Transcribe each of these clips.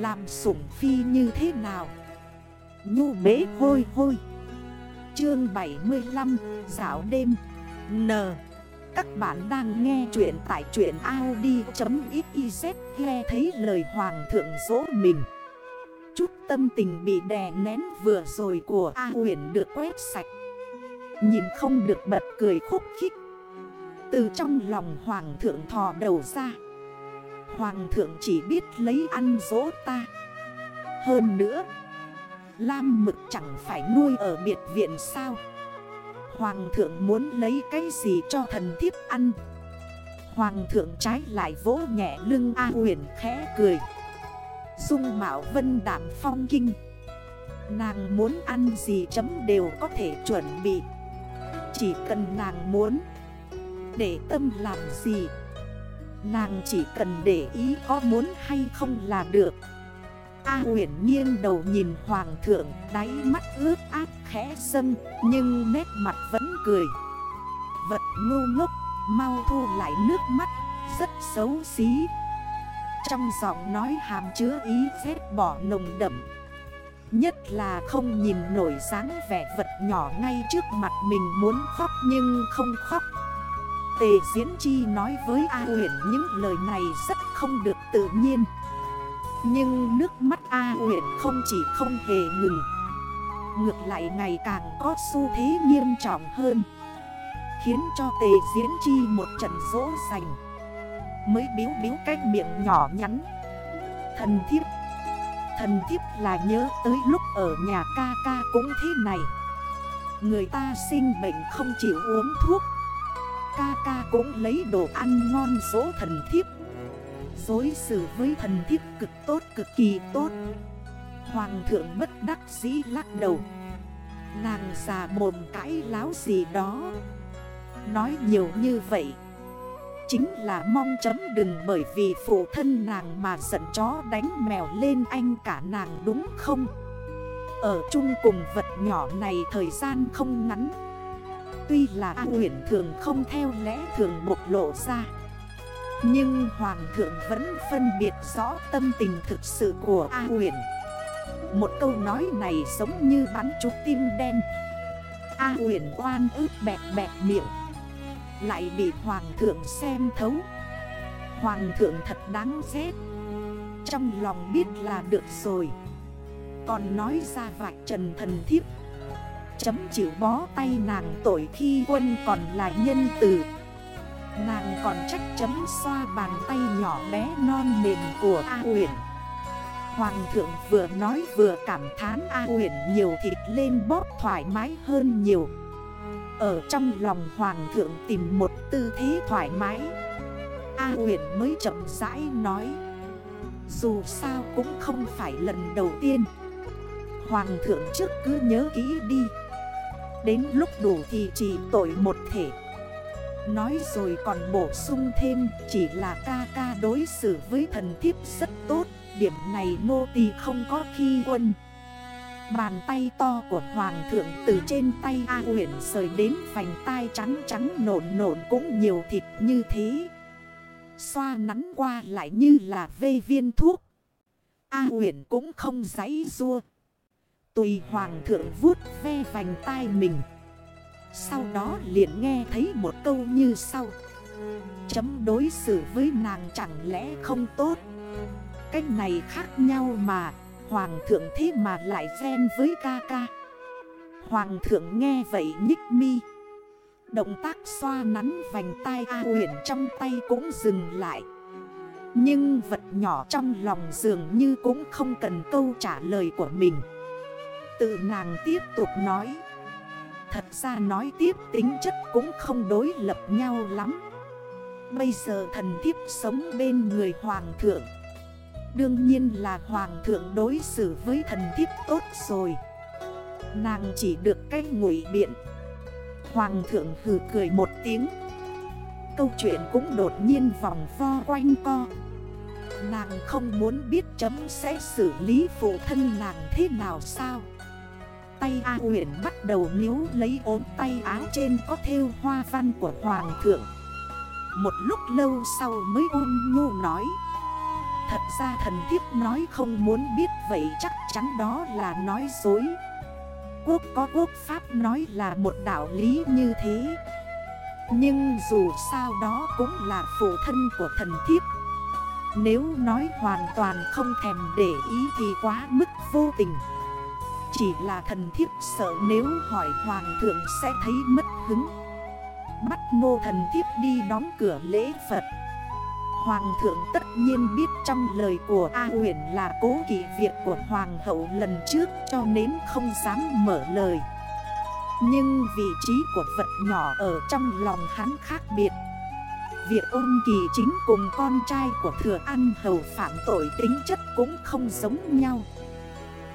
Làm sủng phi như thế nào? Nhu bế hôi hôi. Chương 75 Dạo đêm. N. Các bạn đang nghe chuyện tại chuyện Audi.xyz Nghe thấy lời hoàng thượng dỗ mình. Chút tâm tình bị đè nén vừa rồi của A huyền được quét sạch. Nhìn không được bật cười khúc khích. Từ trong lòng hoàng thượng thò đầu ra. Hoàng thượng chỉ biết lấy ăn dỗ ta. Hơn nữa, Lam mực chẳng phải nuôi ở biệt viện sao? Hoàng thượng muốn lấy cái gì cho thần thiếp ăn? Hoàng thượng trái lại vỗ nhẹ lưng A huyền khẽ cười. Dung mạo vân đảm phong kinh. Nàng muốn ăn gì chấm đều có thể chuẩn bị. Chỉ cần nàng muốn, Để tâm làm gì Nàng chỉ cần để ý có muốn hay không là được. A huyền nghiêng đầu nhìn hoàng thượng, Đáy mắt ướt át, khẽ sân Nhưng nét mặt vẫn cười. Vật ngu ngốc, Mau thu lại nước mắt, Rất xấu xí. Trong giọng nói hàm chứa ý phép bỏ nồng đậm. Nhất là không nhìn nổi dáng vẻ vật nhỏ ngay trước mặt mình muốn khóc nhưng không khóc. Tề Diễn Chi nói với A Uyển những lời này rất không được tự nhiên. Nhưng nước mắt A Uyển không chỉ không hề ngừng. Ngược lại ngày càng có xu thế nghiêm trọng hơn. Khiến cho Tề Diễn Chi một trận dỗ dành Mới biếu biếu cách miệng nhỏ nhắn. Thần thiếp. Thần thiếp là nhớ tới lúc ở nhà ca ca cũng thế này. Người ta sinh bệnh không chịu uống thuốc ca ca cũng lấy đồ ăn ngon dỗ thần thiếp. Dối xử với thần thiếp cực tốt cực kỳ tốt. Hoàng thượng bất đắc dĩ lắc đầu. Nàng già mồm cãi láo gì đó. Nói nhiều như vậy. Chính là mong chấm đừng bởi vì phụ thân nàng mà giận chó đánh mèo lên anh cả nàng đúng không? Ở chung cùng vật nhỏ này thời gian không ngắn. Tuy là A huyền thường không theo lẽ thường bộc lộ ra, Nhưng Hoàng thượng vẫn phân biệt rõ tâm tình thực sự của A huyền Một câu nói này giống như bắn trúng tim đen. A huyền oan ức bẹt bẹt miệng, Lại bị Hoàng thượng xem thấu. Hoàng thượng thật đáng ghét. Trong lòng biết là được rồi. Còn nói ra vạch trần thần thiếp Chấm chịu bó tay nàng tội khi quân còn là nhân tử Nàng còn trách chấm xoa bàn tay nhỏ bé non mềm của A uyển. Hoàng thượng vừa nói vừa cảm thán A uyển nhiều thịt lên bóp thoải mái hơn nhiều. Ở trong lòng hoàng thượng tìm một tư thế thoải mái. A uyển mới chậm rãi nói, Dù sao cũng không phải lần đầu tiên. Hoàng thượng trước cứ nhớ kỹ đi. Đến lúc đủ thì chỉ tội một thể. Nói rồi còn bổ sung thêm, Chỉ là ca ca đối xử với thần thiếp rất tốt, Điểm này nô tỳ không có khi quân Bàn tay to của hoàng thượng từ trên tay A huyền rời đến vành tai trắng trắng nộn nộn cũng nhiều thịt như thế. Xoa nắn qua lại như là vê viên thuốc. A huyền cũng không giấy rua Tùy hoàng thượng vuốt ve vành tai mình. Sau đó liền nghe thấy một câu như sau. Chấm đối xử với nàng chẳng lẽ không tốt? Cách này khác nhau mà, Hoàng thượng thế mà lại ghen với ca ca. Hoàng thượng nghe vậy nhích mi. Động tác xoa nắn vành tai A huyền trong tay cũng dừng lại. Nhưng vật nhỏ trong lòng dường như cũng không cần câu trả lời của mình. Tự nàng tiếp tục nói. Thật ra nói tiếp tính chất cũng không đối lập nhau lắm. Bây giờ thần thiếp sống bên người hoàng thượng. Đương nhiên là hoàng thượng đối xử với thần thiếp tốt rồi. Nàng chỉ được cái ngụy biện. Hoàng thượng hừ cười một tiếng. Câu chuyện cũng đột nhiên vòng vo quanh co. Nàng không muốn biết chấm sẽ xử lý phụ thân nàng thế nào sao? Tay A huyền bắt đầu níu lấy ốm tay áo trên có thêu hoa văn của Hoàng thượng. Một lúc lâu sau mới ôn nhu nói, Thật ra thần thiếp nói không muốn biết, vậy chắc chắn đó là nói dối. Quốc có quốc pháp nói là một đạo lý như thế. Nhưng dù sao đó cũng là phụ thân của thần thiếp. Nếu nói hoàn toàn không thèm để ý thì quá mức vô tình. Chỉ là thần thiếp sợ nếu hỏi hoàng thượng sẽ thấy mất hứng. Bắt ngô thần thiếp đi đóng cửa lễ Phật. Hoàng thượng tất nhiên biết trong lời của A huyền là cố kỵ việc của Hoàng hậu lần trước, cho nên không dám mở lời. Nhưng vị trí của vật nhỏ ở trong lòng hắn khác biệt. Việc ôn kỳ chính cùng con trai của thừa ăn hầu phạm tội tính chất cũng không giống nhau.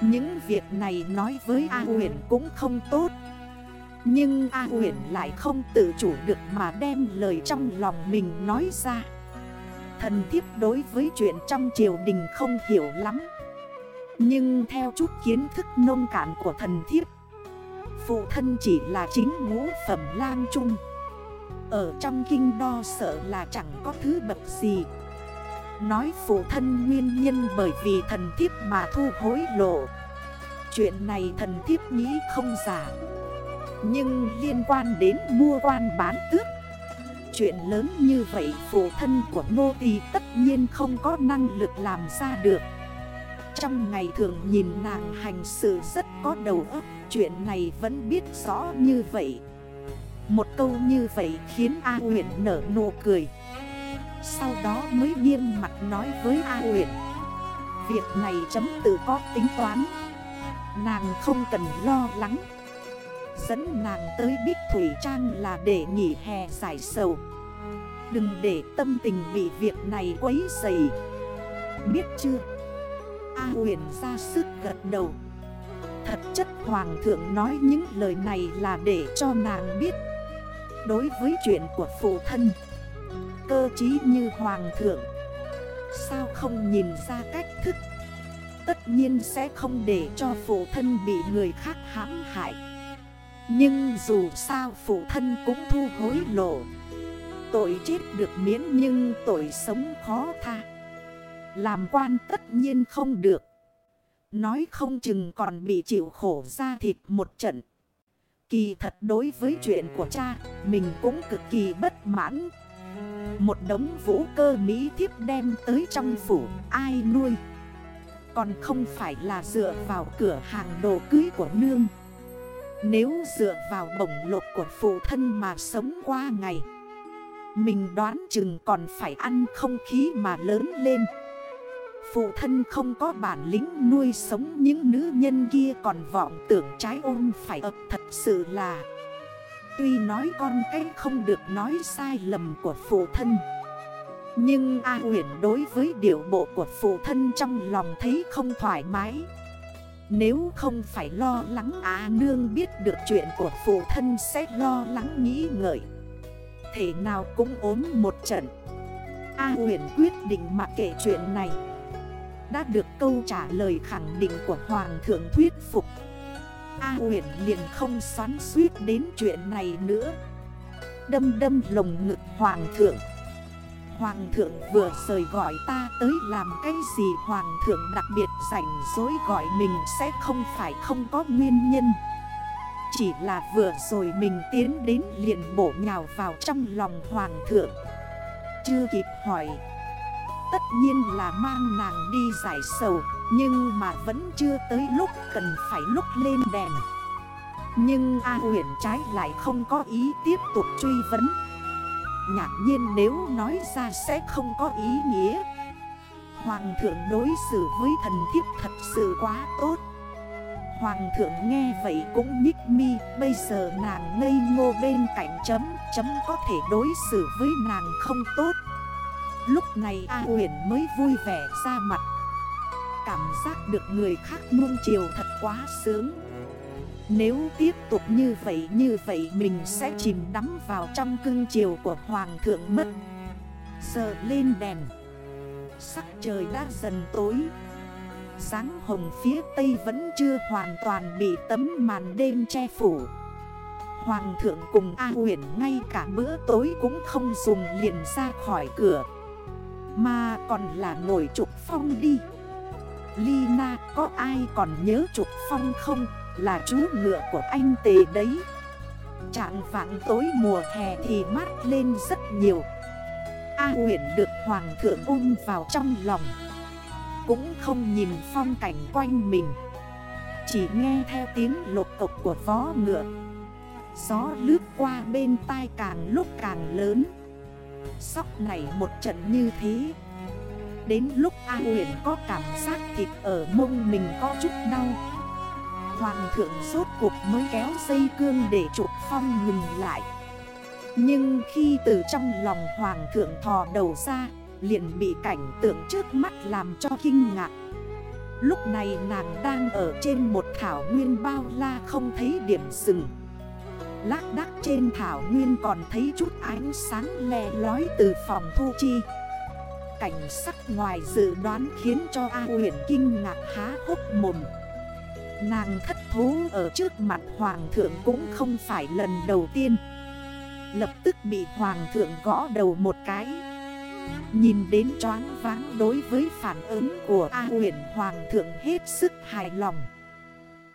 Những việc này nói với A huyền cũng không tốt. Nhưng A huyền lại không tự chủ được mà đem lời trong lòng mình nói ra. Thần thiếp đối với chuyện trong triều đình không hiểu lắm. Nhưng theo chút kiến thức nông cạn của thần thiếp, Phụ thân chỉ là chính ngũ phẩm lang trung. Ở trong kinh đo sợ là chẳng có thứ bậc gì. Nói phụ thân nguyên nhân bởi vì thần thiếp mà thu hối lộ. Chuyện này thần thiếp nghĩ không giả. Nhưng liên quan đến mua quan bán tước. Chuyện lớn như vậy phụ thân của Ngô Tì tất nhiên không có năng lực làm ra được. Trong ngày thường nhìn nàng hành sự rất có đầu óc, Chuyện này vẫn biết rõ như vậy. Một câu như vậy khiến A huyện nở nụ cười. Sau đó mới nghiêm mặt nói với A huyện Việc này chấm tự có tính toán. Nàng không cần lo lắng. Dẫn nàng tới Bích Thủy Trang là để nghỉ hè giải sầu. Đừng để tâm tình bị việc này quấy dày Biết chưa? A huyền ra sức gật đầu. Thật chất Hoàng thượng nói những lời này là để cho nàng biết. Đối với chuyện của phụ thân Cơ trí như Hoàng thượng. Sao không nhìn ra cách thức? Tất nhiên sẽ không để cho phụ thân bị người khác hãm hại. Nhưng dù sao phụ thân cũng thu hối lộ. Tội chết được miễn nhưng tội sống khó tha. Làm quan tất nhiên không được. Nói không chừng còn bị chịu khổ ra thịt một trận. Kỳ thật đối với chuyện của cha, Mình cũng cực kỳ bất mãn. Một đống vũ cơ Mỹ thiếp đem tới trong phủ, Ai nuôi? Còn không phải là dựa vào cửa hàng đồ cưới của nương. Nếu dựa vào bổng lột của phụ thân mà sống qua ngày, mình đoán chừng còn phải ăn không khí mà lớn lên. Phụ thân không có bản lĩnh nuôi sống những nữ nhân kia còn vọng tưởng trái ôm phải ập thật sự là Tuy nói con cái không được nói sai lầm của phụ thân, Nhưng A huyền đối với điệu bộ của phụ thân trong lòng thấy không thoải mái. Nếu không phải lo lắng, A nương biết được chuyện của phụ thân sẽ lo lắng nghĩ ngợi. Thể nào cũng ốm một trận. A huyền quyết định mặc kệ chuyện này. Đã được câu trả lời khẳng định của Hoàng thượng thuyết phục. A huyền liền không xoắn suýt đến chuyện này nữa. Đâm đâm lồng ngực Hoàng thượng. Hoàng thượng vừa rời gọi ta tới làm cái gì? Hoàng thượng đặc biệt rảnh dối gọi mình sẽ không phải không có nguyên nhân. Chỉ là vừa rồi mình tiến đến liền bổ nhào vào trong lòng hoàng thượng. Chưa kịp hỏi Tất nhiên là mang nàng đi giải sầu, Nhưng mà vẫn chưa tới lúc cần phải lúc lên đèn. Nhưng A huyền trái lại không có ý tiếp tục truy vấn. Nhạc nhiên nếu nói ra sẽ không có ý nghĩa. Hoàng thượng đối xử với thần thiếp thật sự quá tốt. Hoàng thượng nghe vậy cũng nhích mi, Bây giờ nàng ngây ngô bên cạnh chấm Chấm có thể đối xử với nàng không tốt. Lúc này A huyền mới vui vẻ ra mặt. Cảm giác được người khác nuông chiều thật quá sướng. Nếu tiếp tục như vậy như vậy Mình sẽ chìm đắm vào trong cưng chiều của Hoàng thượng mất. Giờ lên đèn. Sắc trời đã dần tối. Sáng hồng phía tây vẫn chưa hoàn toàn bị tấm màn đêm che phủ. Hoàng thượng cùng A huyền ngay cả bữa tối cũng không dùng liền ra khỏi cửa. Mà còn là ngồi trục phong đi. Lina, có ai còn nhớ trục phong không? Là chú ngựa của anh tề đấy. Trạng vãng tối mùa hè thì mát lên rất nhiều. A huyện được hoàng thượng ôm vào trong lòng. Cũng không nhìn phong cảnh quanh mình. Chỉ nghe theo tiếng lột cộc của vó ngựa. Gió lướt qua bên tai càng lúc càng lớn. Sóc này một trận như thế. Đến lúc A huyền có cảm giác thịt ở mông mình có chút đau. Hoàng thượng rốt cuộc mới kéo dây cương để trục phong ngừng lại. Nhưng khi từ trong lòng hoàng thượng thò đầu ra, Liền bị cảnh tượng trước mắt làm cho kinh ngạc. Lúc này nàng đang ở trên một thảo nguyên bao la không thấy điểm dừng. Lác đác trên thảo nguyên còn thấy chút ánh sáng le lói từ phòng thu chi. Cảnh sắc ngoài dự đoán khiến cho A huyền kinh ngạc há hốc mồm. Nàng thất thú ở trước mặt hoàng thượng cũng không phải lần đầu tiên. Lập tức bị hoàng thượng gõ đầu một cái. Nhìn đến choáng váng đối với phản ứng của A huyền hoàng thượng hết sức hài lòng.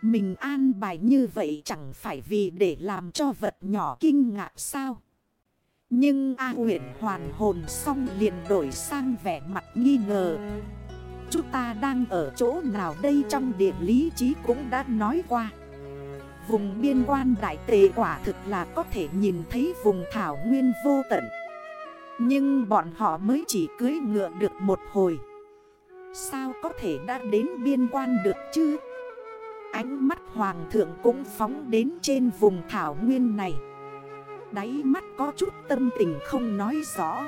Mình an bài như vậy chẳng phải vì để làm cho vật nhỏ kinh ngạc sao? Nhưng A huyện hoàn hồn xong liền đổi sang vẻ mặt nghi ngờ. Chúng ta đang ở chỗ nào đây trong địa lý trí cũng đã nói qua. Vùng biên quan đại tề quả thực là có thể nhìn thấy vùng thảo nguyên vô tận. Nhưng bọn họ mới chỉ cưới ngựa được một hồi. Sao có thể đã đến biên quan được chứ? Ánh mắt hoàng thượng cũng phóng đến trên vùng thảo nguyên này. Đáy mắt có chút tâm tình không nói rõ.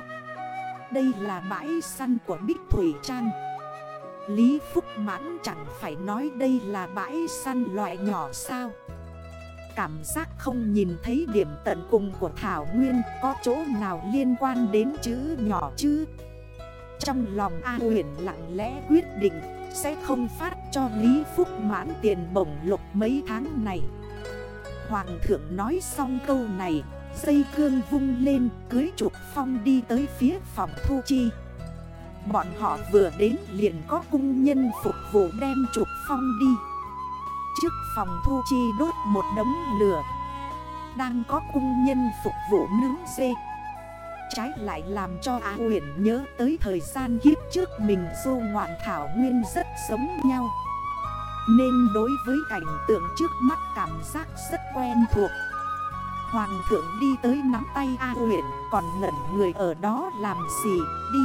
Đây là bãi săn của Bích Thủy Trang. Lý Phúc Mãn chẳng phải nói đây là bãi săn loại nhỏ sao? Cảm giác không nhìn thấy điểm tận cùng của Thảo Nguyên Có chỗ nào liên quan đến chữ nhỏ chứ? Trong lòng A huyền lặng lẽ quyết định. Sẽ không phát cho Lý Phúc Mãn tiền bổng lộc mấy tháng này. Hoàng thượng nói xong câu này, Dây cương vung lên, cưới trục phong đi tới phía phòng thu chi. Bọn họ vừa đến liền có cung nhân phục vụ đem trục phong đi. Trước phòng thu chi đốt một đống lửa. Đang có cung nhân phục vụ nướng dê. Trái lại làm cho A huyền nhớ tới thời gian kiếp trước mình du ngoạn thảo nguyên rất giống nhau. Nên đối với cảnh tượng trước mắt cảm giác rất quen thuộc. Hoàng thượng đi tới nắm tay A huyền Còn ngẩn người ở đó làm gì, đi.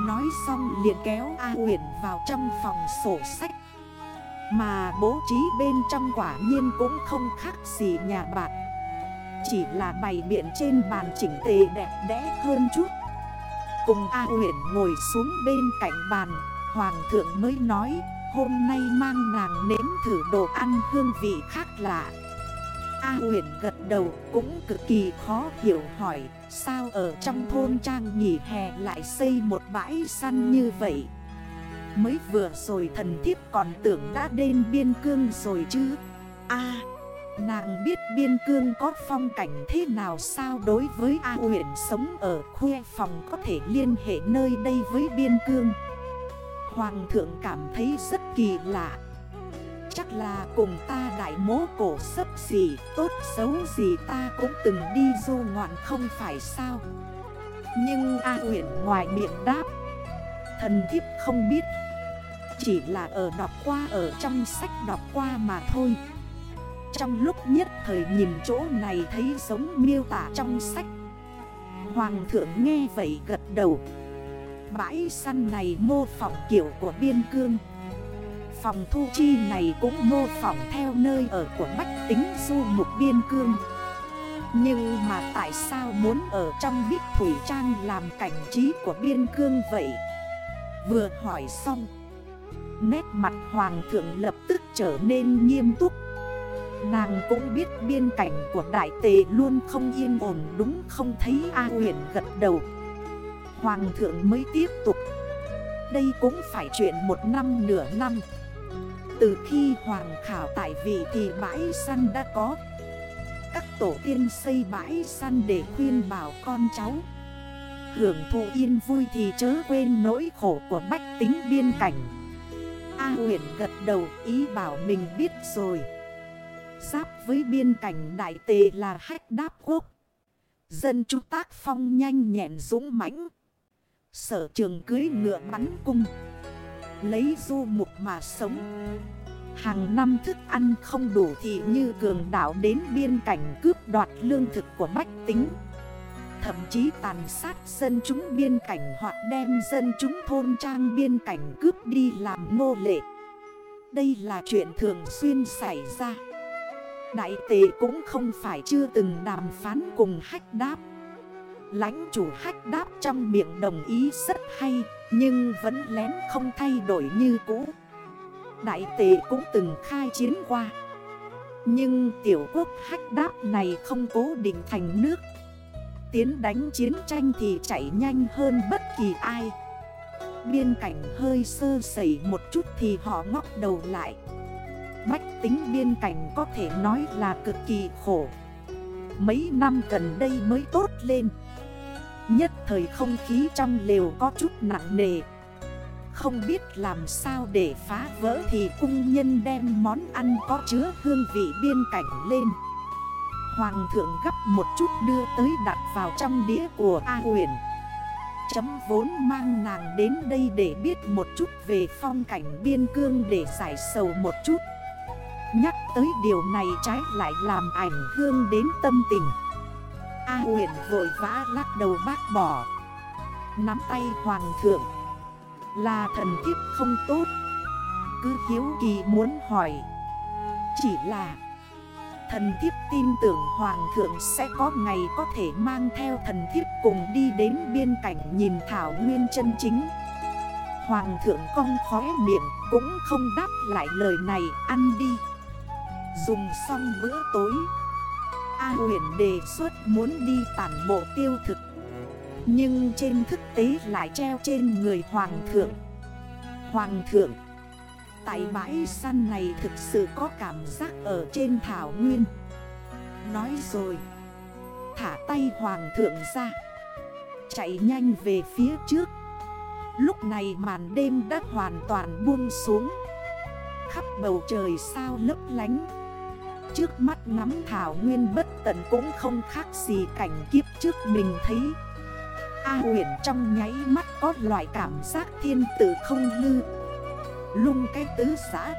Nói xong liền kéo A huyền vào trong phòng sổ sách. Mà bố trí bên trong quả nhiên cũng không khác gì nhà bạn. Chỉ là bày biện trên bàn chỉnh tề đẹp đẽ hơn chút. Cùng A huyền ngồi xuống bên cạnh bàn, Hoàng thượng mới nói, Hôm nay mang nàng nếm thử đồ ăn hương vị khác lạ. A huyền gật đầu, cũng cực kỳ khó hiểu hỏi, Sao ở trong thôn trang nghỉ hè lại xây một bãi săn như vậy? Mới vừa rồi thần thiếp còn tưởng đã đến biên cương rồi chứ? A nàng biết biên cương có phong cảnh thế nào sao đối với A huyện sống ở khuê phòng có thể liên hệ nơi đây với biên cương? Hoàng thượng cảm thấy rất kỳ lạ. Chắc là cùng ta đại mố cổ sấp gì Tốt xấu gì ta cũng từng đi du ngoạn không phải sao? Nhưng A huyện ngoài miệng đáp, Thần thiếp không biết, Chỉ là ở đọc qua, ở trong sách đọc qua mà thôi. Trong lúc nhất thời nhìn chỗ này thấy giống miêu tả trong sách. Hoàng thượng nghe vậy gật đầu. Bãi săn này mô phỏng kiểu của biên cương. Phòng thu chi này cũng mô phỏng theo nơi ở của bách tính du mục biên cương. Nhưng mà tại sao muốn ở trong bích thủy trang làm cảnh trí của biên cương vậy? Vừa hỏi xong, Nét mặt hoàng thượng lập tức trở nên nghiêm túc. Nàng cũng biết biên cảnh của đại tề luôn không yên ổn, đúng không thấy A huyền gật đầu. Hoàng thượng mới tiếp tục. Đây cũng phải chuyện một năm nửa năm. Từ khi hoàng khảo tại vị thì bãi săn đã có. Các tổ tiên xây bãi săn để khuyên bảo con cháu. Hưởng thụ yên vui thì chớ quên nỗi khổ của bách tính biên cảnh. A huyện gật đầu, ý bảo mình biết rồi. Giáp với biên cảnh đại tề là hách đáp quốc. Dân chúng tác phong nhanh nhẹn dũng mãnh. Sở trường cưới ngựa bắn cung. Lấy du mục mà sống. Hàng năm thức ăn không đủ thì như cường đảo đến biên cảnh cướp đoạt lương thực của bách tính. Thậm chí tàn sát dân chúng biên cảnh hoặc đem dân chúng thôn trang biên cảnh cướp đi làm nô lệ. Đây là chuyện thường xuyên xảy ra. Đại tệ cũng không phải chưa từng đàm phán cùng hách đáp. Lãnh chủ hách đáp trong miệng đồng ý rất hay, Nhưng vẫn lén không thay đổi như cũ. Đại tệ cũng từng khai chiến qua. Nhưng tiểu quốc hách đáp này không cố định thành nước. Tiến đánh chiến tranh thì chạy nhanh hơn bất kỳ ai. Biên cảnh hơi sơ sẩy một chút thì họ ngóc đầu lại. Bách tính biên cảnh có thể nói là cực kỳ khổ. Mấy năm gần đây mới tốt lên. Nhất thời không khí trong lều có chút nặng nề. Không biết làm sao để phá vỡ thì cung nhân đem món ăn có chứa hương vị biên cảnh lên. Hoàng thượng gấp một chút đưa tới đặt vào trong đĩa của A huyền Chấm vốn mang nàng đến đây để biết một chút về phong cảnh biên cương để giải sầu một chút. Nhắc tới điều này trái lại làm ảnh hương đến tâm tình. A huyện vội vã lắc đầu bác bỏ. Nắm tay hoàng thượng. Là thần thiếp không tốt. Cứ hiếu kỳ muốn hỏi. Chỉ là, Thần thiếp tin tưởng Hoàng thượng sẽ có ngày có thể mang theo thần thiếp cùng đi đến biên cảnh nhìn Thảo Nguyên chân chính. Hoàng thượng cong khóe miệng cũng không đáp lại lời này, ăn đi. Dùng xong bữa tối. A huyền đề xuất muốn đi tản bộ tiêu thực. Nhưng trên thực tế lại treo trên người Hoàng thượng. Hoàng thượng, Tại bãi săn này thực sự có cảm giác ở trên thảo nguyên. Nói rồi, Thả tay hoàng thượng ra. Chạy nhanh về phía trước. Lúc này màn đêm đã hoàn toàn buông xuống. Khắp bầu trời sao lấp lánh. Trước mắt ngắm thảo nguyên bất tận cũng không khác gì cảnh kiếp trước mình thấy. A huyền trong nháy mắt có loại cảm giác thiên tử không lư. Lung cái tứ xã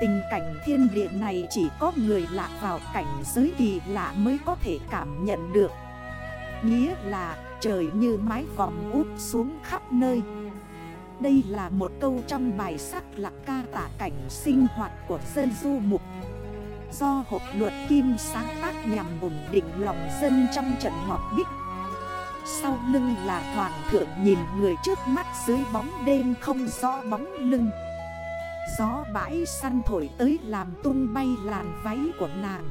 Tình cảnh thiên địa này chỉ có người lạc vào cảnh giới kỳ lạ mới có thể cảm nhận được. Nghĩa là trời như mái vòng út xuống khắp nơi. Đây là một câu trong bài sắc lạc ca tả cảnh sinh hoạt của dân du mục. Do hộp luật kim sáng tác nhằm ổn định lòng dân trong trận ngọt bích. Sau lưng là hoàng thượng nhìn người trước mắt dưới bóng đêm không rõ bóng lưng. Gió bãi săn thổi tới làm tung bay làn váy của nàng.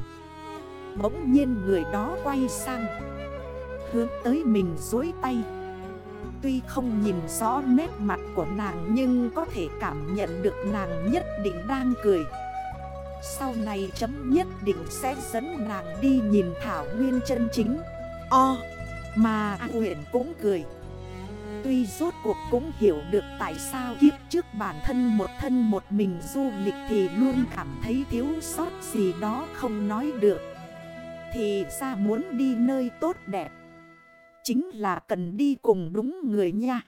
Bỗng nhiên người đó quay sang, Hướng tới mình dối tay. Tuy không nhìn rõ nét mặt của nàng Nhưng có thể cảm nhận được nàng nhất định đang cười. Sau này chấm nhất định sẽ dẫn nàng đi nhìn Thảo Nguyên chân chính. O, mà huyện cũng cười. Tuy rốt cuộc cũng hiểu được tại sao kiếp trước bản thân một thân một mình du lịch thì luôn cảm thấy thiếu sót gì đó không nói được. Thì ra muốn đi nơi tốt đẹp Chính là cần đi cùng đúng người nha.